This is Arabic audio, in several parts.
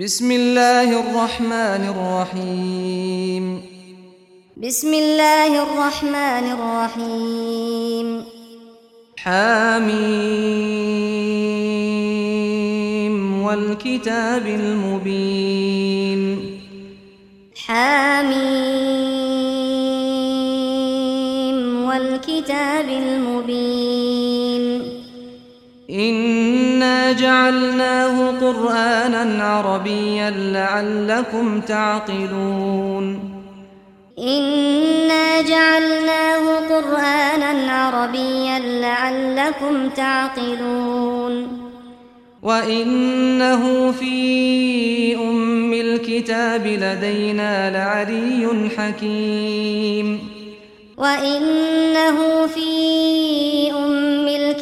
بسم الله الرحمن الرحيم بسم الله الرحمن الرحيم حاميم والكتاب المبين حاميم والكتاب المبين فجعلناه قرآنا عربيا لعلكم تعقلون. إنا جعلناه قرآنا عربيا لعلكم تعقلون. وإنه في أم الكتاب لدينا لعلي حكيم. وإنه في أم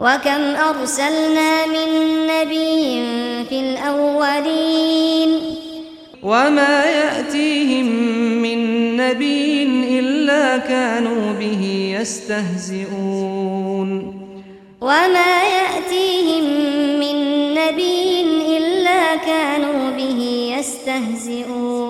وَكَمْ أَرْسَلْنَا مِن نَّبِيٍّ فِي الْأَوَّلِينَ وَمَا يَأْتِيهِمْ مِن نَّبِيٍّ إِلَّا كَانُوا بِهِ يَسْتَهْزِئُونَ وَمَا يَأْتِيهِمْ مِن نَّبِيٍّ إِلَّا كَانُوا بِهِ يَسْتَهْزِئُونَ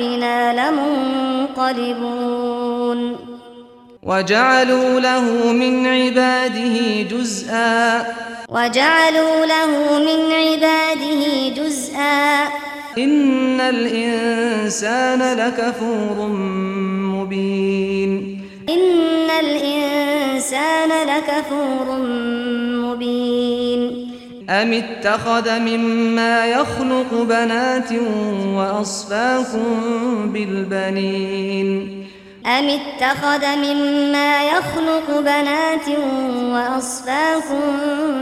ربنا لمنقلبون. وجعلوا له من عباده جزءا. وجعلوا له من عباده جزءا. إن الإنسان لكفور مبين. إن الإنسان لكفور مبين. أم اتخذ مما يخلق بنات وأصفاكم بالبنين أم اتخذ مما يخلق بنات وأصفاكم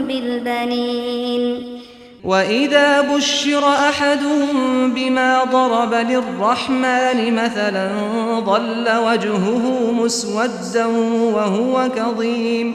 بالبنين وَإِذَا بُشِّرَ أحد بِمَا ضَرَبَ لِلرَّحْمَنِ مَثَلًا ظَلَّ وَجْهُهُ مُسْوَدًّا وَهُوَ كَظِيمٌ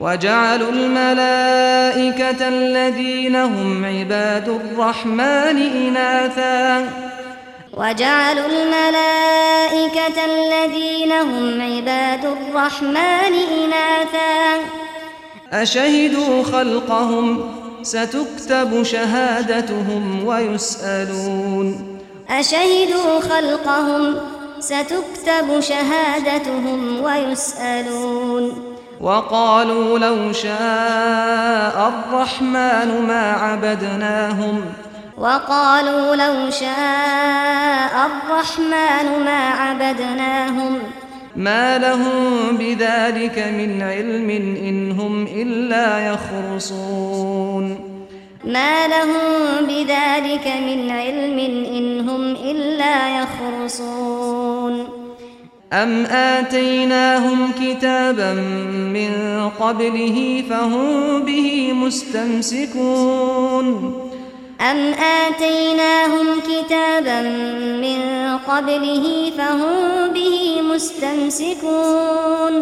وجعلوا الملائكة الذين هم عباد الرحمن إناثا. وجعلوا الملائكة الذين هم عباد الرحمن إناثا. أشهدوا خلقهم ستكتب شهادتهم ويسألون. أشهدوا خلقهم ستكتب شهادتهم ويسألون. وقالوا لو شاء الرحمن ما عبدناهم. وقالوا لو شاء الرحمن ما عبدناهم. ما لهم بذلك من علم إن هم إلا يخرصون. ما لهم بذلك من علم إن هم إلا يخرصون. أم آتيناهم كتابا من قبله فهم به مستمسكون أم آتيناهم كتابا من قبله فهم به مستمسكون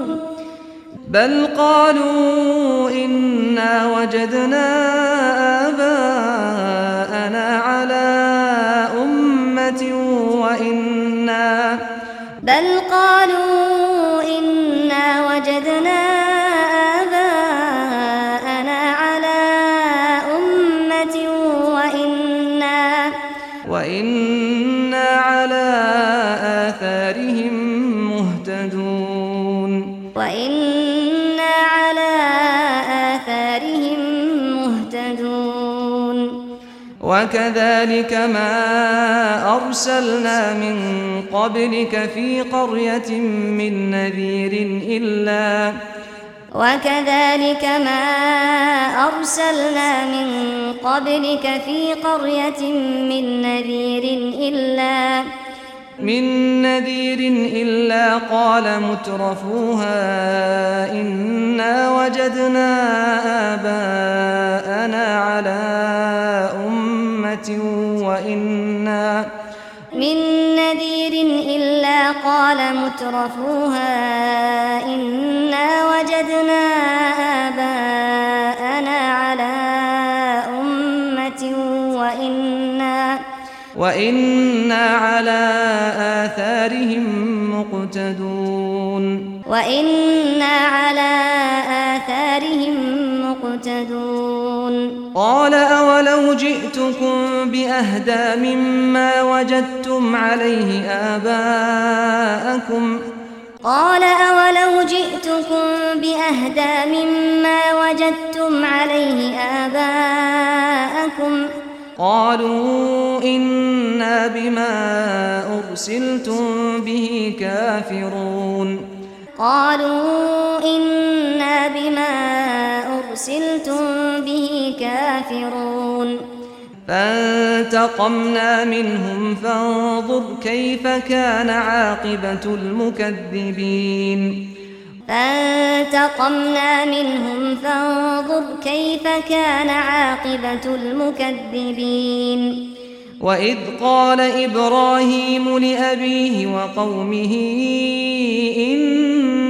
بل قالوا إنا وجدنا آباءنا على أمة بل قالوا إنا وجدنا وكذلك ما أرسلنا من قبلك في قرية من نذير إلا وكذلك ما أرسلنا من قبلك في قرية من نذير إلا من نذير إلا قال مترفوها إنا وجدنا آباءنا على أُمَّةٍ أمة وإنا من نذير إلا قال مترفوها إنا وجدنا آباءنا على أمة وإنا وإنا على آثارهم مقتدون وإنا على آثارهم قال أولو جئتكم بأهدى مما وجدتم عليه آباءكم؟ قال أولو جئتكم بأهدى مما وجدتم عليه آباءكم؟ قالوا إنا بما أرسلتم به كافرون. قالوا إنا بما أرسلتم به كافرون. فانتقمنا منهم فانظر كيف كان عاقبة المكذبين. فانتقمنا منهم فانظر كيف كان عاقبة المكذبين. وَإِذْ قَالَ إِبْرَاهِيمُ لِأَبِيهِ وَقَوْمِهِ إِنَّ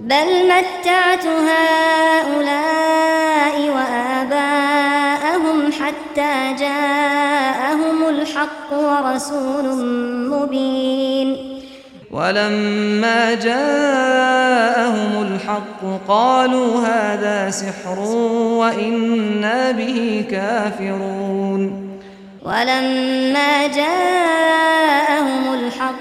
بل متعت هؤلاء وآباءهم حتى جاءهم الحق ورسول مبين. ولما جاءهم الحق قالوا هذا سحر وإنا به كافرون. ولما جاءهم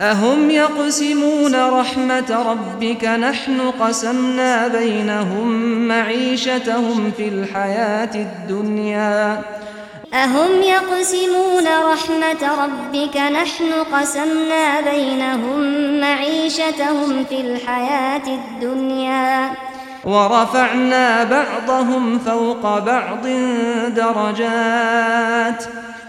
أهم يقسمون رحمة ربك نحن قسمنا بينهم معيشتهم في الحياة الدنيا. أهم يقسمون رحمة ربك نحن قسمنا بينهم معيشتهم في الحياة الدنيا. ورفعنا بعضهم فوق بعض درجات.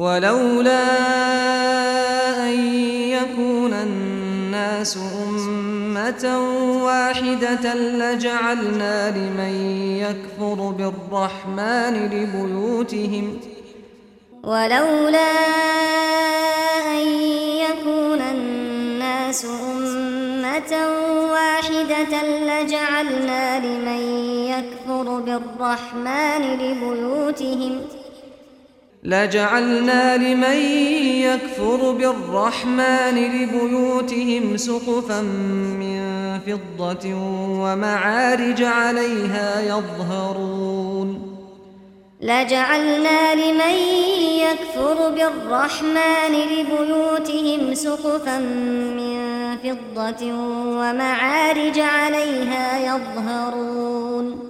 ولولا أن يكون الناس أمة واحدة لجعلنا لمن يكفر بالرحمن لبيوتهم. ولولا أن يكون الناس أمة واحدة لجعلنا لمن يكفر بالرحمن لبيوتهم. ولولا لجعلنا لمن يكفر بالرحمن لبيوتهم سقفا من فضة ومعارج عليها يظهرون. لجعلنا لمن يكفر بالرحمن لبيوتهم سقفا من فضة ومعارج عليها يظهرون.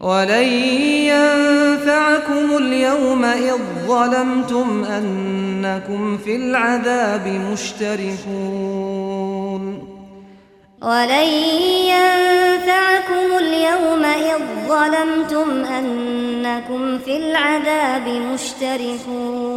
ولن ينفعكم اليوم إذ ظلمتم أنكم في العذاب مشترفون ولن ينفعكم اليوم إذ ظلمتم أنكم في العذاب مشترفون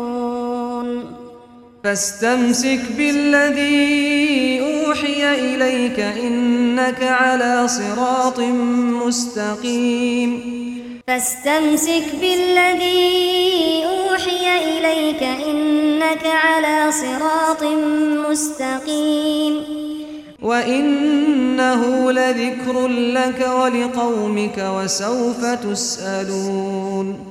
فاستمسك بالذي أوحي إليك إنك على صراط مستقيم. فاستمسك بالذي أوحي إليك إنك على صراط مستقيم. وإنه لذكر لك ولقومك وسوف تسألون.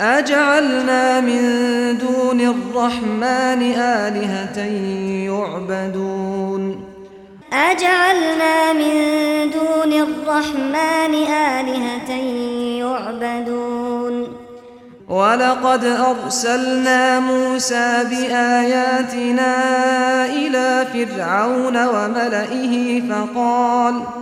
أجعلنا من دون الرحمن آلهة يعبدون. أجعلنا من دون الرحمن آلهة يعبدون. وَلَقَدْ أَرْسَلْنَا مُوسَى بِآيَاتِنَا إِلَى فِرْعَوْنَ وَمَلَئِهِ فَقَالَ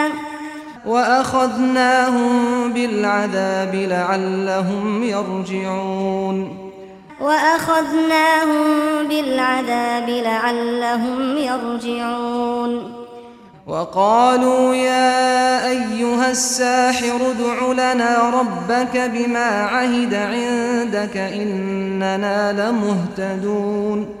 وأخذناهم بالعذاب لعلهم يرجعون وأخذناهم بالعذاب لعلهم يرجعون وقالوا يا أيها الساحر ادع لنا ربك بما عهد عندك إننا لمهتدون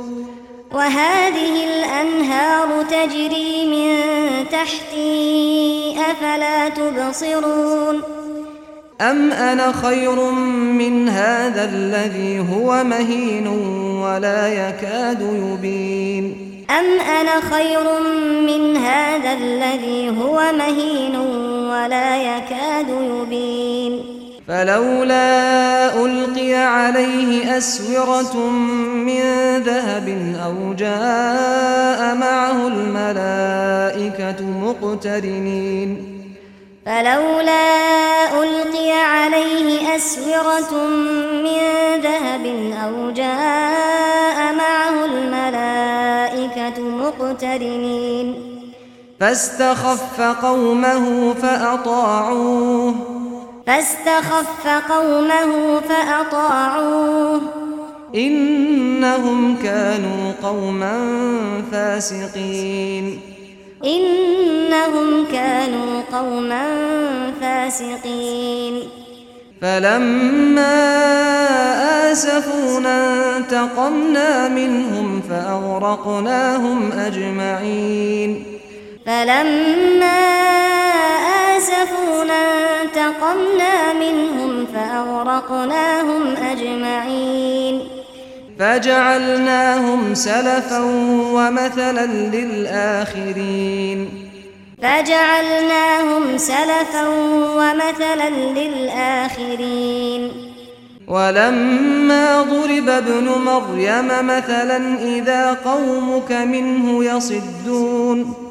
وهذه الأنهار تجري من تحتي أفلا تبصرون؟ أم أنا خير من هذا الذي هو مهين ولا يكاد يبين؟ أم أنا خير من هذا الذي هو مهين ولا يكاد يبين؟ فلولا ألقي عليه أسورة من ذهب أو جاء معه الملائكة مقترنين. فلولا ألقي عليه أسورة من ذهب أو جاء معه الملائكة مقترنين. فاستخف قومه فأطاعوه. فاستخف قومه فأطاعوه. إنهم كانوا قوما فاسقين. إنهم كانوا قوما فاسقين. فلما آسفونا انتقمنا منهم فأغرقناهم أجمعين. فلما آسفونا اسفونا انتقمنا منهم فأغرقناهم أجمعين. فجعلناهم سلفا ومثلا للآخرين. فجعلناهم سلفا ومثلا للآخرين. ولما ضرب ابن مريم مثلا إذا قومك منه يصدون.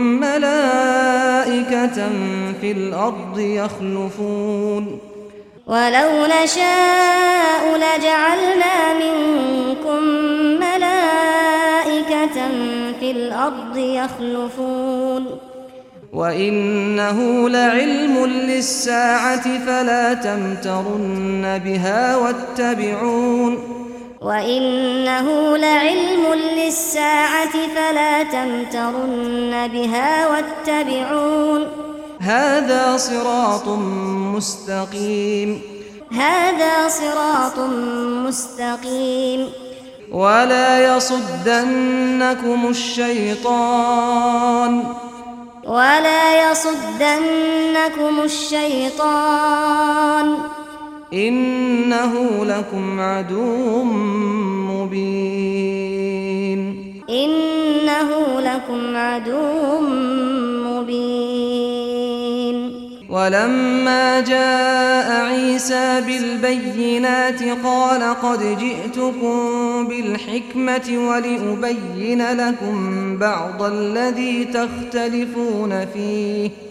فسادا في الأرض يخلفون ولو نشاء لجعلنا منكم ملائكة في الأرض يخلفون وإنه لعلم للساعة فلا تمترن بها واتبعون وَإِنَّهُ لَعِلْمٌ لِلسَّاعَةِ فَلَا تَمْتَرُنَّ بِهَا وَاتَّبِعُونْ هَذَا صِرَاطٌ مُسْتَقِيمٌ هَذَا صِرَاطٌ مُسْتَقِيمٌ وَلَا يَصُدَّنَّكُمُ الشَّيْطَانُ وَلَا يَصُدَّنَّكُمُ الشَّيْطَانُ إنه لكم عدو مبين. إنه لكم عدو مبين. ولما جاء عيسى بالبينات قال قد جئتكم بالحكمة ولأبين لكم بعض الذي تختلفون فيه.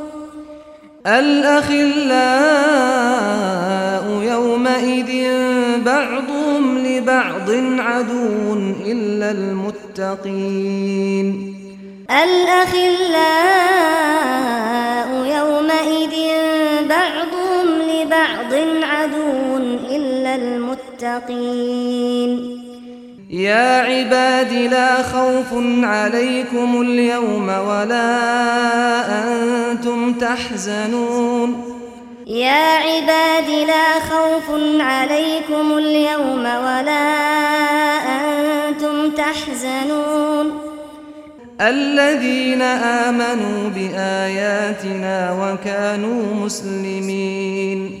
الأخلاء يومئذ بعضهم لبعض عدو إلا المتقين. الأخلاء يومئذ بعضهم لبعض عدو إلا المتقين. يا عباد لا خوف عليكم اليوم ولا أنتم تحزنون. يا عباد لا خوف عليكم اليوم ولا أنتم تحزنون. الذين آمنوا بآياتنا وكانوا مسلمين.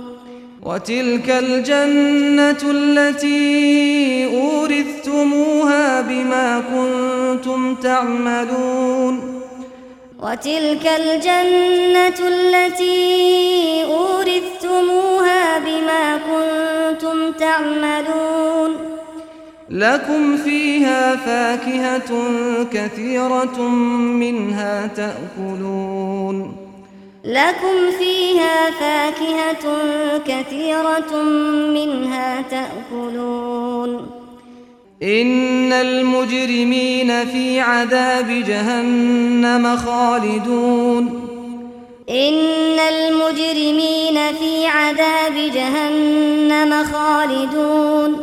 وتلك الجنة التي أورثتموها بما كنتم تعملون. وتلك الجنة التي أورثتموها بما كنتم تعملون. لكم فيها فاكهة كثيرة منها تأكلون. لكم فيها فاكهة كثيرة منها تأكلون إن المجرمين في عذاب جهنم خالدون إن المجرمين في عذاب جهنم خالدون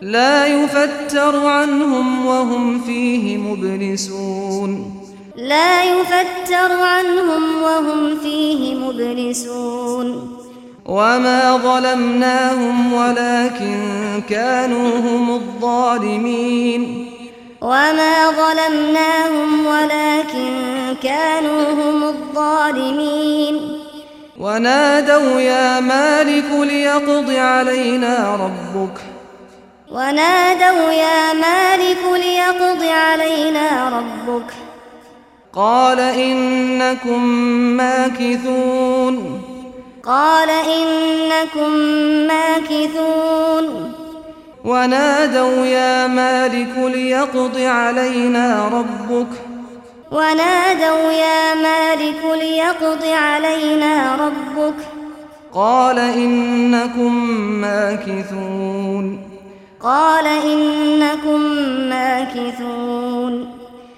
لا يفتر عنهم وهم فيه مبلسون لا يفتر عنهم وهم فيه مبلسون. وما ظلمناهم ولكن كانوا هم الظالمين. وما ظلمناهم ولكن كانوا هم الظالمين. ونادوا يا مالك ليقض علينا ربك. ونادوا يا مالك ليقض علينا ربك. قال إنكم ماكثون. قال إنكم ماكثون. ونادوا يا مالك ليقض علينا ربك. ونادوا يا مالك ليقض علينا ربك. قال إنكم ماكثون. قال إنكم ماكثون.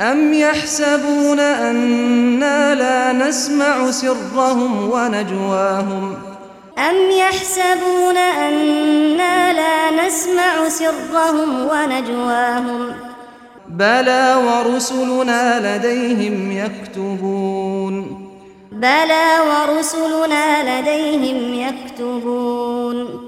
أم يحسبون أنا لا نسمع سرهم ونجواهم أم يحسبون أنا لا نسمع سرهم ونجواهم بلى ورسلنا لديهم يكتبون بلى ورسلنا لديهم يكتبون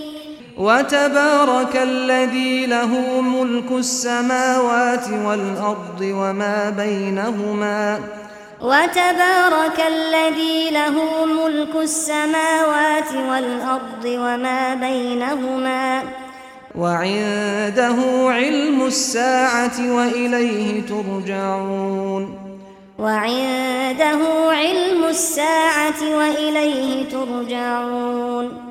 وتبارك الذي له ملك السماوات والأرض وما بينهما وتبارك الذي له ملك السماوات والأرض وما بينهما وعنده علم الساعة وإليه ترجعون وعنده علم الساعة وإليه ترجعون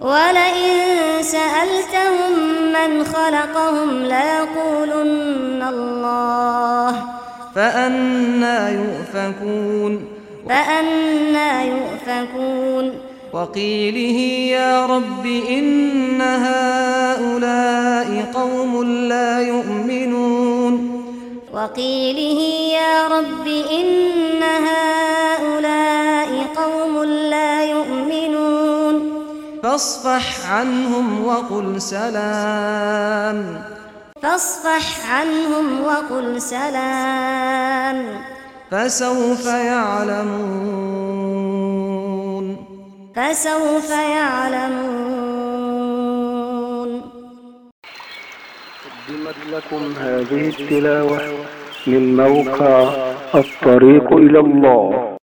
وَلَئِن سَأَلْتَهُمْ مَنْ خَلَقَهُمْ لَيَقُولُنَّ اللَّهُ. فَأَنَّى يُؤْفَكُونَ. فَأَنَّى يُؤْفَكُونَ. وَقِيلِهِ يَا رَبِّ إِنَّ هَؤُلَاءِ قَوْمٌ لَّا يُؤْمِنُونَ. وَقِيلِهِ يَا رَبِّ إِنَّ هَؤُلَاءِ قَوْمٌ لَّا يُؤْمِنُونَ. فاصفح عنهم وقل سلام. فاصفح عنهم وقل سلام. فسوف يعلمون. فسوف يعلمون. قدمت لكم هذه التلاوة من موقع الطريق إلى الله.